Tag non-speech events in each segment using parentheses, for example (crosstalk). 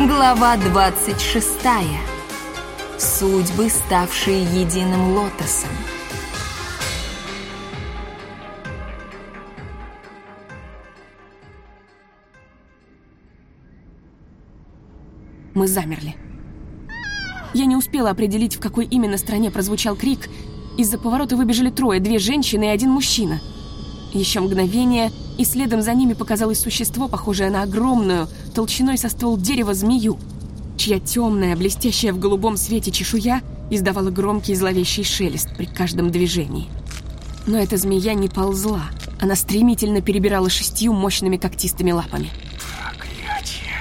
Глава 26. Судьбы, ставшие единым лотосом. Мы замерли. Я не успела определить, в какой именно стране прозвучал крик. Из-за поворота выбежали трое, две женщины и один мужчина. Еще мгновение, и следом за ними показалось существо, похожее на огромную, толщиной со ствол дерева змею, чья темная, блестящая в голубом свете чешуя издавала громкий зловещий шелест при каждом движении. Но эта змея не ползла, она стремительно перебирала шестью мощными когтистыми лапами. Проклятие.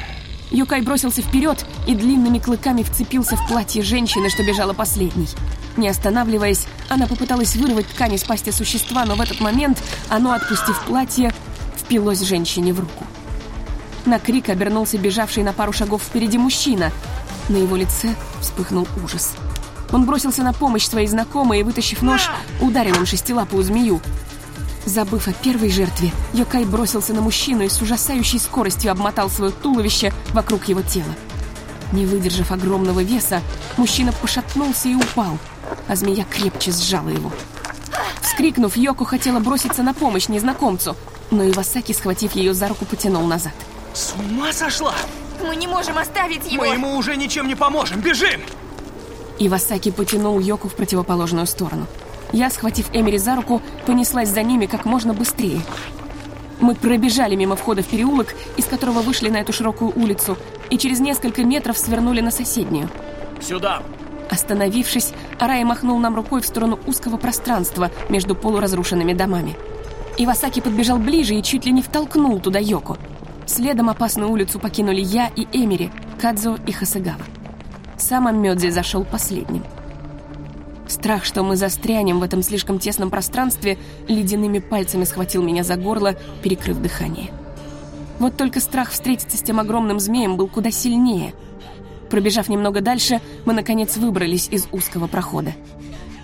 Юкай бросился вперед и длинными клыками вцепился в платье женщины, что бежала последней. Не останавливаясь, она попыталась вырвать ткань из пасти существа, но в этот момент оно, отпустив платье, впилось женщине в руку. На крик обернулся бежавший на пару шагов впереди мужчина. На его лице вспыхнул ужас. Он бросился на помощь своей знакомой и, вытащив нож, ударил им шестилапую змею. Забыв о первой жертве, Йокай бросился на мужчину и с ужасающей скоростью обмотал свое туловище вокруг его тела. Не выдержав огромного веса, мужчина пошатнулся и упал, а змея крепче сжала его. Вскрикнув, Йоко хотела броситься на помощь незнакомцу, но Ивасаки, схватив ее за руку, потянул назад. С ума сошла? Мы не можем оставить его. Мы ему уже ничем не поможем. Бежим! Ивасаки потянул Йоку в противоположную сторону. Я, схватив Эмери за руку, понеслась за ними как можно быстрее. Мы пробежали мимо входа в переулок, из которого вышли на эту широкую улицу, и через несколько метров свернули на соседнюю. Сюда. Остановившись, Арай махнул нам рукой в сторону узкого пространства между полуразрушенными домами. Ивасаки подбежал ближе и чуть ли не втолкнул туда Йоко. Следом опасную улицу покинули я и Эмери, Кадзо и Хасагава. Сам Аммёдзи зашел последним. Страх, что мы застрянем в этом слишком тесном пространстве, ледяными пальцами схватил меня за горло, перекрыв дыхание. Вот только страх встретиться с тем огромным змеем был куда сильнее. Пробежав немного дальше, мы, наконец, выбрались из узкого прохода.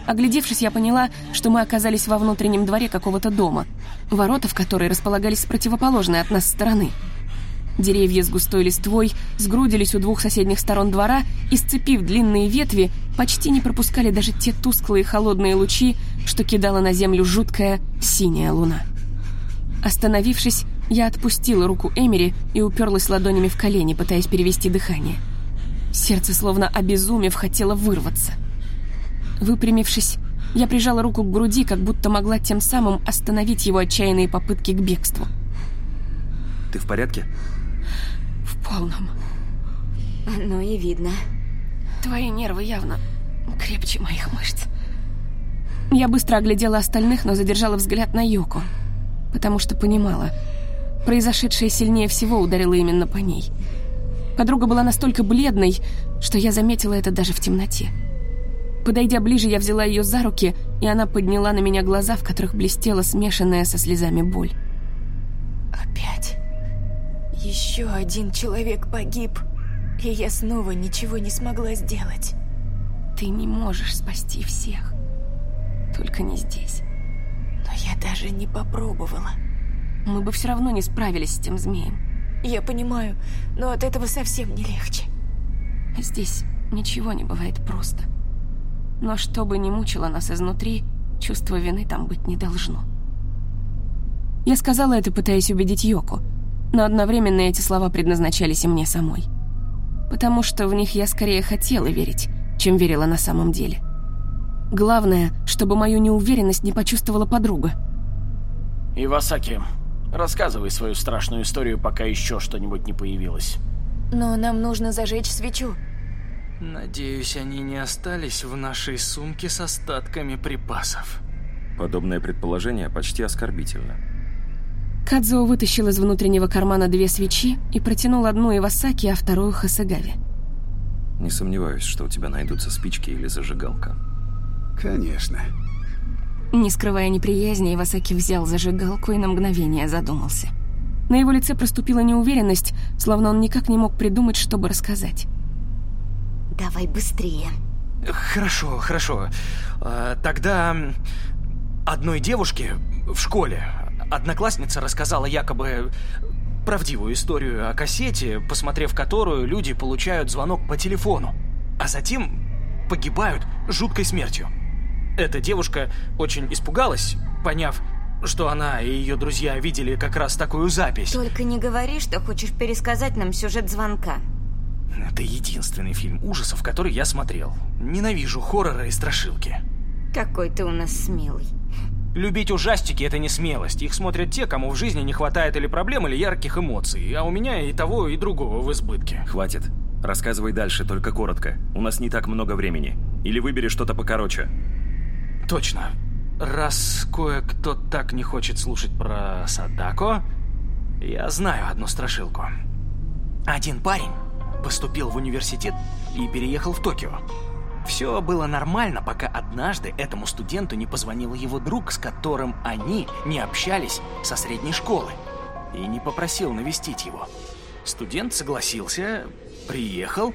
Оглядевшись, я поняла, что мы оказались во внутреннем дворе какого-то дома, ворота в который располагались с противоположной от нас стороны. Деревья с густой листвой сгрудились у двух соседних сторон двора и, сцепив длинные ветви, почти не пропускали даже те тусклые холодные лучи, что кидала на землю жуткая синяя луна. Остановившись, я отпустила руку Эмери и уперлась ладонями в колени, пытаясь перевести дыхание. Сердце, словно обезумев, хотело вырваться. Выпрямившись, я прижала руку к груди, как будто могла тем самым остановить его отчаянные попытки к бегству. Ты в порядке? В полном. Ну и видно. Твои нервы явно крепче моих мышц. Я быстро оглядела остальных, но задержала взгляд на Йоко, потому что понимала, произошедшее сильнее всего ударило именно по ней. Подруга была настолько бледной, что я заметила это даже в темноте. Подойдя ближе, я взяла ее за руки, и она подняла на меня глаза, в которых блестела смешанная со слезами боль. Опять. Еще один человек погиб, и я снова ничего не смогла сделать. Ты не можешь спасти всех. Только не здесь. Но я даже не попробовала. Мы бы все равно не справились с тем змеем. Я понимаю, но от этого совсем не легче. Здесь ничего не бывает просто. Но что бы ни мучило нас изнутри, чувство вины там быть не должно. Я сказала это, пытаясь убедить Йоку, но одновременно эти слова предназначались и мне самой. Потому что в них я скорее хотела верить, чем верила на самом деле. Главное, чтобы мою неуверенность не почувствовала подруга. Ивасаки, рассказывай свою страшную историю, пока еще что-нибудь не появилось. Но нам нужно зажечь свечу. Надеюсь, они не остались в нашей сумке с остатками припасов. Подобное предположение почти оскорбительно. Кадзуо вытащил из внутреннего кармана две свечи и протянул одну Ивасаки, а вторую Хасагаве. Не сомневаюсь, что у тебя найдутся спички или зажигалка. Конечно. Не скрывая неприязни, Ивасаки взял зажигалку и на мгновение задумался. На его лице проступила неуверенность, словно он никак не мог придумать, чтобы рассказать. Давай быстрее. Хорошо, хорошо. А, Тогда одной девушке в школе одноклассница рассказала якобы... правдивую историю о кассете, посмотрев которую люди получают звонок по телефону, а затем погибают жуткой смертью. Эта девушка очень испугалась, поняв, что она и ее друзья видели как раз такую запись. Только не говори, что хочешь пересказать нам сюжет звонка. Это единственный фильм ужасов, который я смотрел. Ненавижу хорроры и страшилки. Какой ты у нас смелый. Любить ужастики – это не смелость. Их смотрят те, кому в жизни не хватает или проблем, или ярких эмоций. А у меня и того, и другого в избытке. Хватит. Рассказывай дальше, только коротко. У нас не так много времени. Или выбери что-то покороче. Точно. Раз кое-кто так не хочет слушать про Садако, я знаю одну страшилку. Один парень поступил в университет и переехал в Токио. Все было нормально, пока однажды этому студенту не позвонил его друг, с которым они не общались со средней школы, и не попросил навестить его. Студент согласился, приехал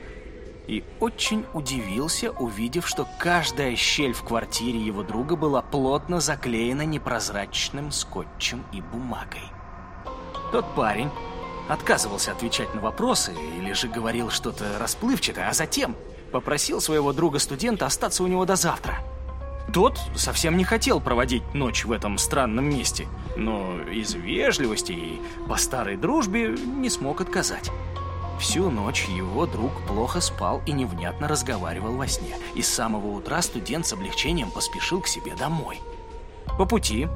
и очень удивился, увидев, что каждая щель в квартире его друга была плотно заклеена непрозрачным скотчем и бумагой. Тот парень отказывался отвечать на вопросы или же говорил что-то расплывчатое, а затем попросил своего друга-студента остаться у него до завтра. Тот совсем не хотел проводить ночь в этом странном месте, но из вежливости и по старой дружбе не смог отказать. Всю ночь его друг плохо спал и невнятно разговаривал во сне, и с самого утра студент с облегчением поспешил к себе домой. По пути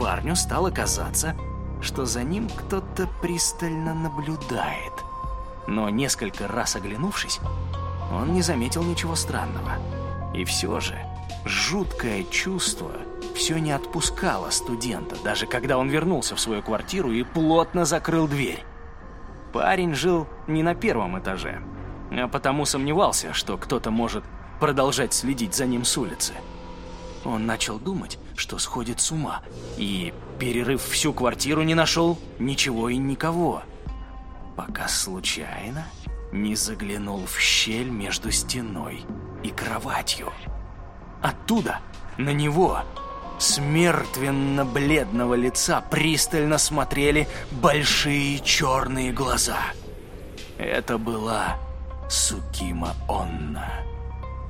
парню стало казаться, что за ним кто-то пристально наблюдает. Но несколько раз оглянувшись, он не заметил ничего странного. И все же, жуткое чувство все не отпускало студента, даже когда он вернулся в свою квартиру и плотно закрыл дверь. Парень жил не на первом этаже, а потому сомневался, что кто-то может продолжать следить за ним с улицы. Он начал думать, что сходит с ума, и, перерыв всю квартиру, не нашел ничего и никого. Пока случайно не заглянул в щель между стеной и кроватью. Оттуда на него с мертвенно-бледного лица пристально смотрели большие черные глаза. Это была Сукима Онна.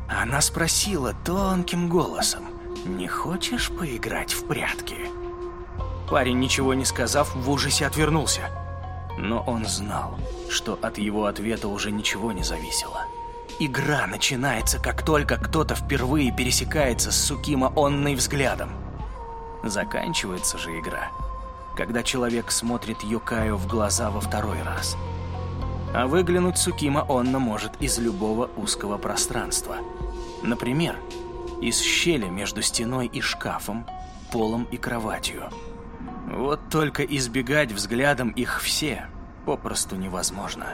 Она спросила тонким голосом, «Не хочешь поиграть в прятки?» Парень, ничего не сказав, в ужасе отвернулся. Но он знал, что от его ответа уже ничего не зависело. Игра начинается, как только кто-то впервые пересекается с Сукима Онной взглядом. Заканчивается же игра, когда человек смотрит Йокаю в глаза во второй раз. А выглянуть Сукима Онна может из любого узкого пространства. Например, из щели между стеной и шкафом, полом и кроватью. Вот только избегать взглядом их все попросту невозможно.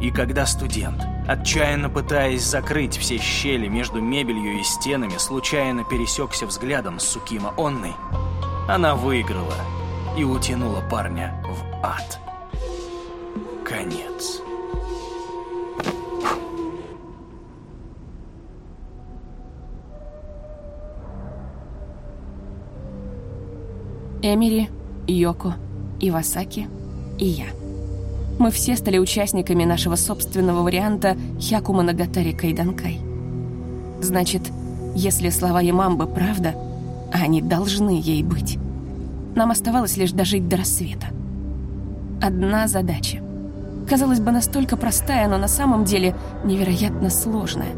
И когда студент, отчаянно пытаясь закрыть все щели между мебелью и стенами, случайно пересекся взглядом с Сукима Онной, она выиграла и утянула парня в ад. Конец. Эмери, Йоко, Ивасаки и я. Мы все стали участниками нашего собственного варианта Хяку Моногатари Кайданкай. Значит, если слова Ямамбы правда, они должны ей быть, нам оставалось лишь дожить до рассвета. Одна задача. Казалось бы, настолько простая, но на самом деле невероятно сложная.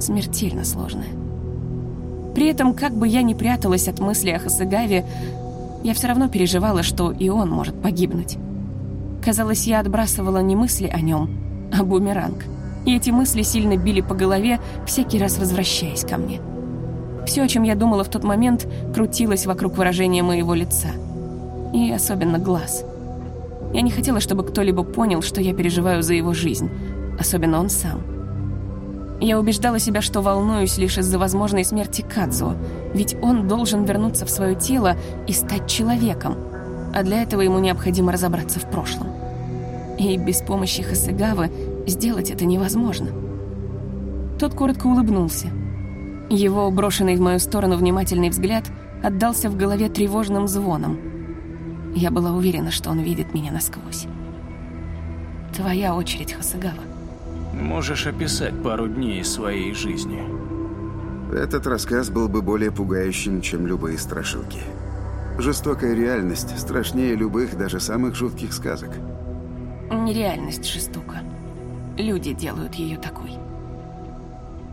Смертельно сложная. При этом, как бы я ни пряталась от мысли о Хасыгаве, я все равно переживала, что и он может погибнуть. Казалось, я отбрасывала не мысли о нем, а бумеранг. И эти мысли сильно били по голове, всякий раз возвращаясь ко мне. Все, о чем я думала в тот момент, крутилось вокруг выражения моего лица. И особенно глаз. Я не хотела, чтобы кто-либо понял, что я переживаю за его жизнь, особенно он сам. Я убеждала себя, что волнуюсь лишь из-за возможной смерти Кадзо, ведь он должен вернуться в свое тело и стать человеком, а для этого ему необходимо разобраться в прошлом. И без помощи Хасыгавы сделать это невозможно. Тот коротко улыбнулся. Его брошенный в мою сторону внимательный взгляд отдался в голове тревожным звоном. Я была уверена, что он видит меня насквозь. Твоя очередь, Хасагава. Можешь описать пару дней из своей жизни. Этот рассказ был бы более пугающим, чем любые страшилки. Жестокая реальность страшнее любых, даже самых жутких сказок. Нереальность жестока. Люди делают ее такой.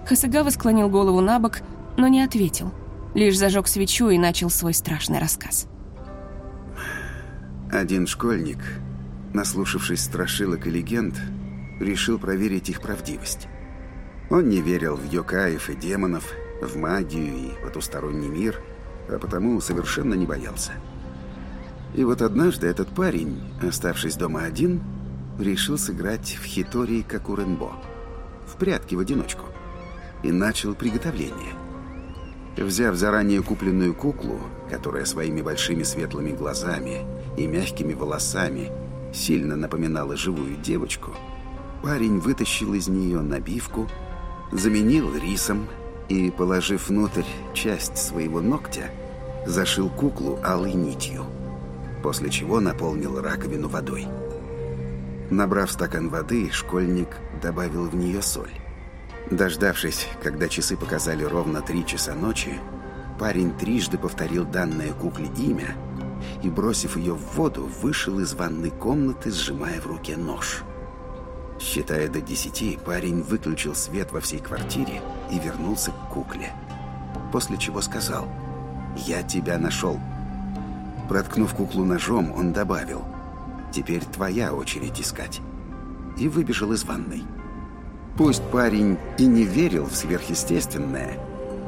Хасагава склонил голову на бок, но не ответил. Лишь зажег свечу и начал свой страшный рассказ. Один школьник, наслушавшись страшилок и легенд, решил проверить их правдивость. Он не верил в йокаев и демонов, в магию и потусторонний мир, а потому совершенно не боялся. И вот однажды этот парень, оставшись дома один, решил сыграть в хитори Какуренбо, в прятки в одиночку, и начал приготовление. Взяв заранее купленную куклу, которая своими большими светлыми глазами и мягкими волосами сильно напоминала живую девочку, парень вытащил из нее набивку, заменил рисом и, положив внутрь часть своего ногтя, зашил куклу алой нитью, после чего наполнил раковину водой. Набрав стакан воды, школьник добавил в нее соль. Дождавшись, когда часы показали ровно три часа ночи, парень трижды повторил данное кукле имя и, бросив ее в воду, вышел из ванной комнаты, сжимая в руке нож. Считая до десяти, парень выключил свет во всей квартире и вернулся к кукле. После чего сказал «Я тебя нашел». Проткнув куклу ножом, он добавил «Теперь твоя очередь искать» и выбежал из ванной. Пусть парень и не верил в сверхъестественное,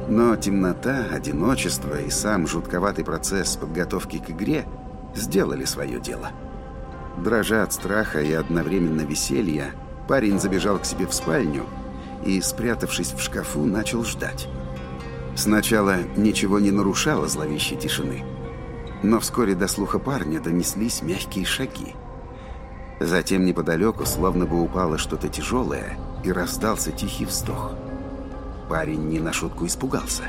но темнота, одиночество и сам жутковатый процесс подготовки к игре сделали свое дело. Дрожа от страха и одновременно веселья, парень забежал к себе в спальню и, спрятавшись в шкафу, начал ждать. Сначала ничего не нарушало зловещей тишины, но вскоре до слуха парня донеслись мягкие шаги. Затем неподалеку словно бы упало что-то тяжелое – и раздался тихий вздох. Парень не на шутку испугался.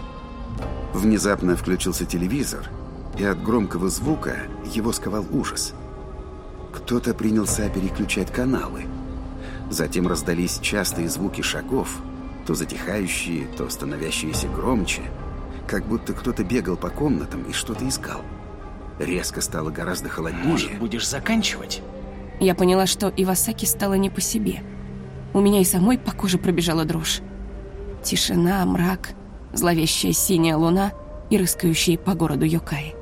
Внезапно включился телевизор, и от громкого звука его сковал ужас. Кто-то принялся переключать каналы. Затем раздались частые звуки шагов, то затихающие, то становящиеся громче, как будто кто-то бегал по комнатам и что-то искал. Резко стало гораздо холоднее. Может, будешь заканчивать? Я поняла, что Ивасаки стало не по себе. У меня и самой по коже пробежала дрожь. Тишина, мрак, зловещая синяя луна и рыскающие по городу Йокаи.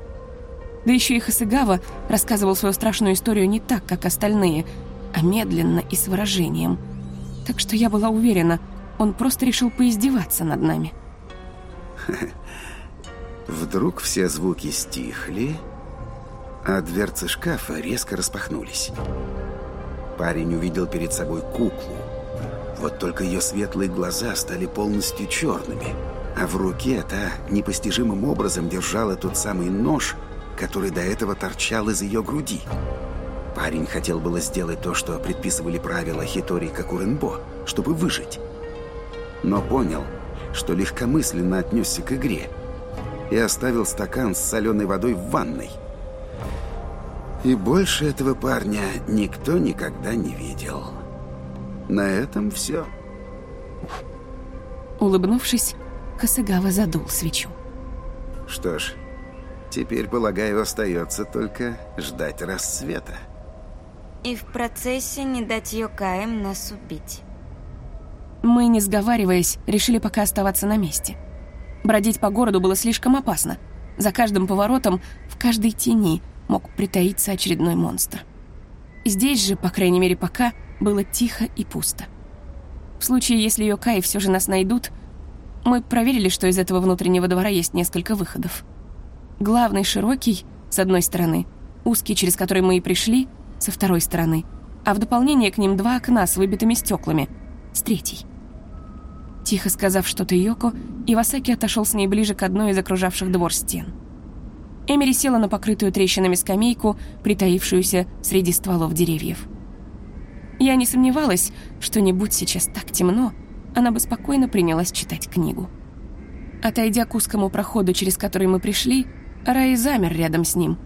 Да еще и Хасыгава рассказывал свою страшную историю не так, как остальные, а медленно и с выражением. Так что я была уверена, он просто решил поиздеваться над нами. (laughs) Вдруг все звуки стихли, а дверцы шкафа резко распахнулись. Парень увидел перед собой куклу, вот только ее светлые глаза стали полностью черными, а в руке та непостижимым образом держала тот самый нож, который до этого торчал из ее груди. Парень хотел было сделать то, что предписывали правила Хитори Какуренбо, чтобы выжить. Но понял, что легкомысленно отнесся к игре и оставил стакан с соленой водой в ванной. И больше этого парня никто никогда не видел. На этом все. Улыбнувшись, Косыгава задул свечу. Что ж, теперь, полагаю, остается только ждать рассвета. И в процессе не дать Йокаем нас убить. Мы, не сговариваясь, решили пока оставаться на месте. Бродить по городу было слишком опасно. За каждым поворотом, в каждой тени мог притаиться очередной монстр. Здесь же, по крайней мере пока, было тихо и пусто. В случае, если Йокаи все же нас найдут, мы проверили, что из этого внутреннего двора есть несколько выходов. Главный широкий, с одной стороны, узкий, через который мы и пришли, со второй стороны, а в дополнение к ним два окна с выбитыми стеклами, с третьей. Тихо сказав что-то Йоко, Ивасаки отошел с ней ближе к одной из окружавших двор стен. Эмери села на покрытую трещинами скамейку, притаившуюся среди стволов деревьев. Я не сомневалась, что не будь сейчас так темно, она бы спокойно принялась читать книгу. Отойдя к узкому проходу, через который мы пришли, Рай замер рядом с ним.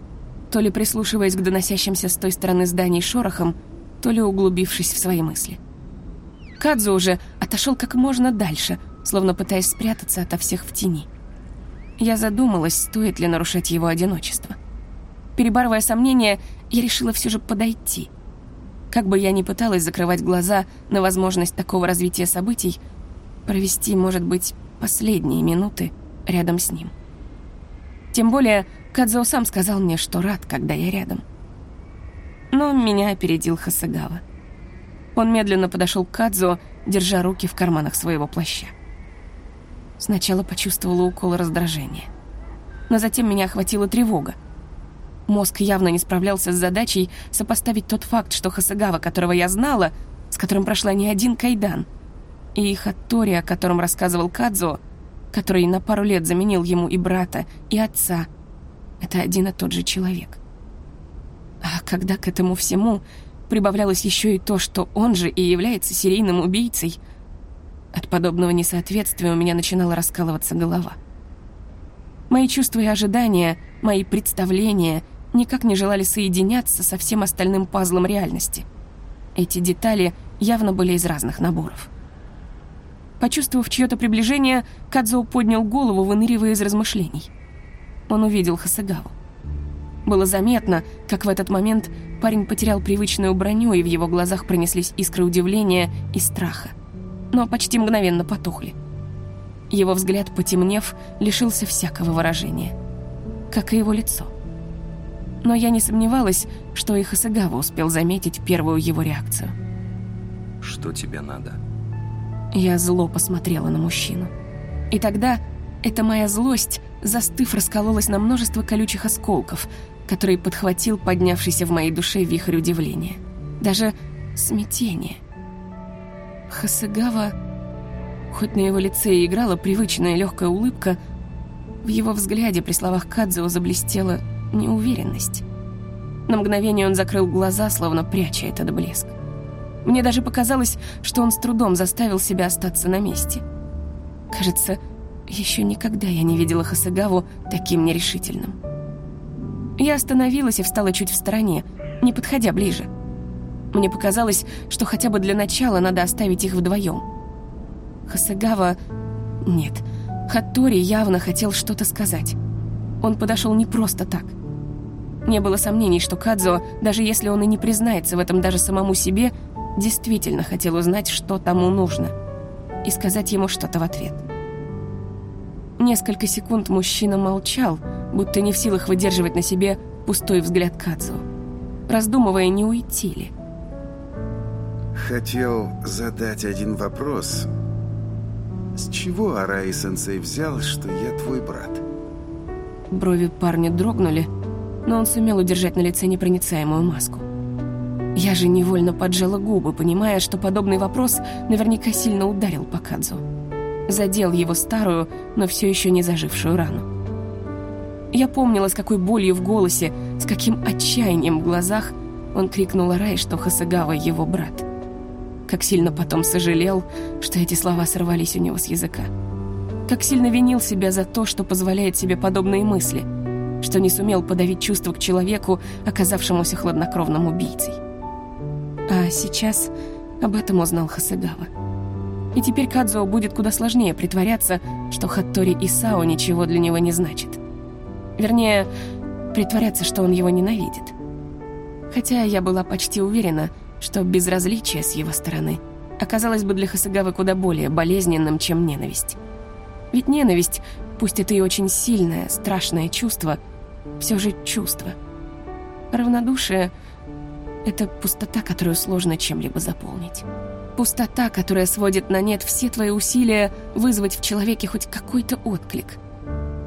то ли прислушиваясь к доносящимся с той стороны зданий шорохам, то ли углубившись в свои мысли. Кадзу уже отошел как можно дальше, словно пытаясь спрятаться ото всех в тени. Я задумалась, стоит ли нарушать его одиночество. Перебарывая сомнения, я решила все же подойти. Как бы я ни пыталась закрывать глаза на возможность такого развития событий, провести, может быть, последние минуты рядом с ним. Тем более, Кадзо сам сказал мне, что рад, когда я рядом. Но меня опередил Хасагава. Он медленно подошел к Кадзо, держа руки в карманах своего плаща. Сначала почувствовала укол раздражения. Но затем меня охватила тревога. Мозг явно не справлялся с задачей сопоставить тот факт, что Хасагава, которого я знала, с которым прошла не один кайдан, и Хаттори, о котором рассказывал Кадзо, который на пару лет заменил ему и брата, и отца, это один и тот же человек. А когда к этому всему прибавлялось еще и то, что он же и является серийным убийцей, от подобного несоответствия у меня начинала раскалываться голова. Мои чувства и ожидания, мои представления никак не желали соединяться со всем остальным пазлом реальности. Эти детали явно были из разных наборов. Почувствовав чье-то приближение, Кадзо поднял голову, выныривая из размышлений. Он увидел Хасагаву. Было заметно, как в этот момент парень потерял привычную броню, и в его глазах пронеслись искры удивления и страха. Но почти мгновенно потухли. Его взгляд, потемнев, лишился всякого выражения. Как и его лицо. Но я не сомневалась, что и Хасагава успел заметить первую его реакцию. Что тебе надо? Я зло посмотрела на мужчину. И тогда эта моя злость, застыв, раскололась на множество колючих осколков, которые подхватил поднявшийся в моей душе вихрь удивления. Даже смятение. Хасагава, хоть на его лице и играла привычная легкая улыбка, в его взгляде при словах Кадзио заблестела неуверенность. На мгновение он закрыл глаза, словно пряча этот блеск. Мне даже показалось, что он с трудом заставил себя остаться на месте. Кажется, еще никогда я не видела Хасагаву таким нерешительным. Я остановилась и встала чуть в стороне, не подходя ближе. Мне показалось, что хотя бы для начала надо оставить их вдвоем. Хасагава... Нет, Хаттори явно хотел что-то сказать. Он подошел не просто так. Не было сомнений, что Кадзо, даже если он и не признается в этом даже самому себе, действительно хотел узнать, что тому нужно, и сказать ему что-то в ответ. Несколько секунд мужчина молчал, будто не в силах выдерживать на себе пустой взгляд Кадзу, раздумывая, не уйти ли. Хотел задать один вопрос. С чего Араи-сенсей взял, что я твой брат? Брови парня дрогнули, но он сумел удержать на лице непроницаемую маску. Я же невольно поджала губы, понимая, что подобный вопрос наверняка сильно ударил по Кадзу. Задел его старую, но все еще не зажившую рану. Я помнила, с какой болью в голосе, с каким отчаянием в глазах он крикнул Рай, что Хасагава его брат. Как сильно потом сожалел, что эти слова сорвались у него с языка. Как сильно винил себя за то, что позволяет себе подобные мысли, что не сумел подавить чувства к человеку, оказавшемуся хладнокровным убийцей. А сейчас об этом узнал Хасагава. И теперь Кадзуо будет куда сложнее притворяться, что Хаттори Исао ничего для него не значит. Вернее, притворяться, что он его ненавидит. Хотя я была почти уверена, что безразличие с его стороны оказалось бы для Хасагавы куда более болезненным, чем ненависть. Ведь ненависть, пусть это и очень сильное, страшное чувство, все же чувство. Равнодушие — это пустота, которую сложно чем-либо заполнить. Пустота, которая сводит на нет все твои усилия вызвать в человеке хоть какой-то отклик.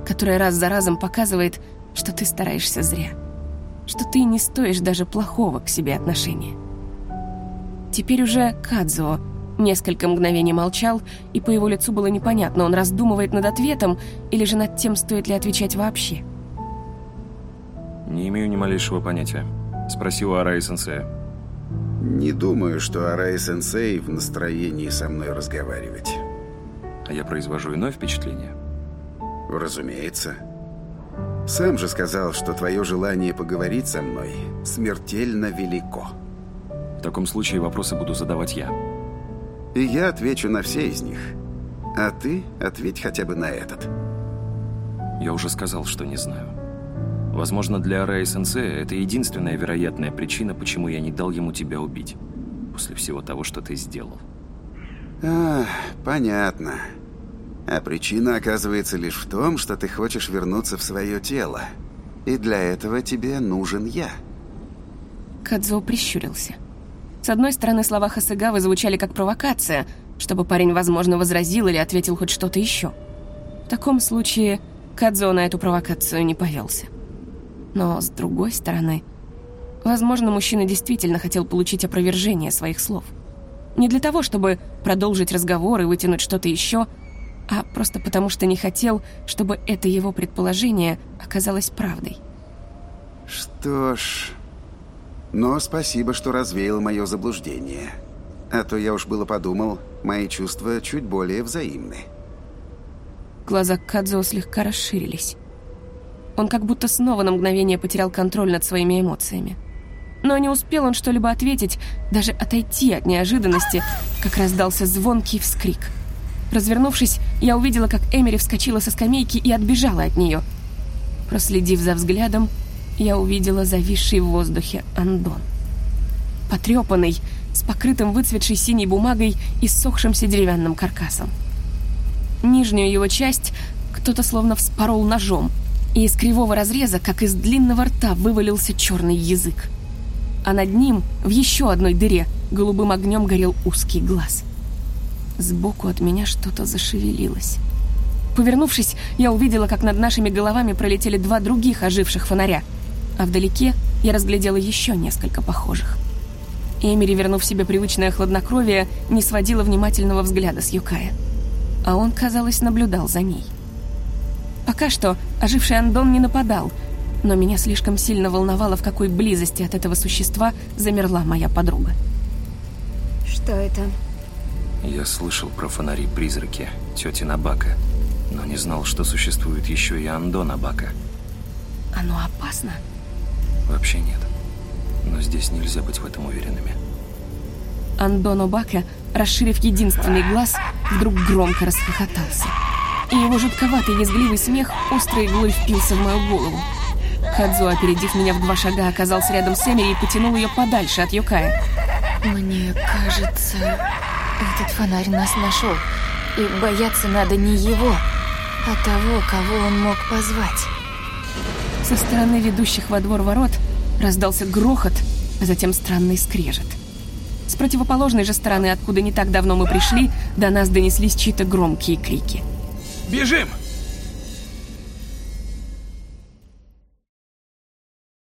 Которая раз за разом показывает, что ты стараешься зря. Что ты не стоишь даже плохого к себе отношения. Теперь уже Кадзо несколько мгновений молчал, и по его лицу было непонятно, он раздумывает над ответом или же над тем, стоит ли отвечать вообще. Не имею ни малейшего понятия. Спросил Араи-сенсея. Не думаю, что Араи-сенсей в настроении со мной разговаривать. А я произвожу иное впечатление? Разумеется. Сам же сказал, что твое желание поговорить со мной смертельно велико. В таком случае вопросы буду задавать я. И я отвечу на все из них. А ты ответь хотя бы на этот. Я уже сказал, что не знаю. Возможно, для Араи Сенсея это единственная вероятная причина, почему я не дал ему тебя убить. После всего того, что ты сделал. А, понятно. А причина оказывается лишь в том, что ты хочешь вернуться в свое тело. И для этого тебе нужен я. Кадзо прищурился. С одной стороны, слова Хасыгавы звучали как провокация, чтобы парень, возможно, возразил или ответил хоть что-то еще. В таком случае Кадзо на эту провокацию не повелся. Но, с другой стороны, возможно, мужчина действительно хотел получить опровержение своих слов. Не для того, чтобы продолжить разговор и вытянуть что-то еще, а просто потому, что не хотел, чтобы это его предположение оказалось правдой. Что ж... Но спасибо, что развеял мое заблуждение. А то я уж было подумал, мои чувства чуть более взаимны. Глаза Кадзо слегка расширились. Он как будто снова на мгновение потерял контроль над своими эмоциями. Но не успел он что-либо ответить, даже отойти от неожиданности, как раздался звонкий вскрик. Развернувшись, я увидела, как Эмери вскочила со скамейки и отбежала от нее. Проследив за взглядом, я увидела зависший в воздухе Андон. Потрепанный, с покрытым выцветшей синей бумагой и ссохшимся деревянным каркасом. Нижнюю его часть кто-то словно вспорол ножом, и из кривого разреза, как из длинного рта, вывалился черный язык. А над ним, в еще одной дыре, голубым огнем горел узкий глаз. Сбоку от меня что-то зашевелилось. Повернувшись, я увидела, как над нашими головами пролетели два других оживших фонаря, а вдалеке я разглядела еще несколько похожих. Эмери, вернув себе привычное хладнокровие, не сводила внимательного взгляда с Юкая. А он, казалось, наблюдал за ней. Пока что оживший Андон не нападал, но меня слишком сильно волновало, в какой близости от этого существа замерла моя подруга. Что это? Я слышал про фонари-призраки тети Набака, но не знал, что существует еще и Андо Набака. Оно опасно? Вообще нет. Но здесь нельзя быть в этом уверенными. Андо Набака, расширив единственный глаз, вдруг громко расхохотался и его жутковатый визгливый смех острой иглой впился в мою голову. Хадзу, опередив меня в два шага, оказался рядом с Эмери и потянул ее подальше от Юкая. Мне кажется, этот фонарь нас нашел. И бояться надо не его, а того, кого он мог позвать. Со стороны ведущих во двор ворот раздался грохот, а затем странный скрежет. С противоположной же стороны, откуда не так давно мы пришли, до нас донеслись чьи-то громкие крики. Бежим!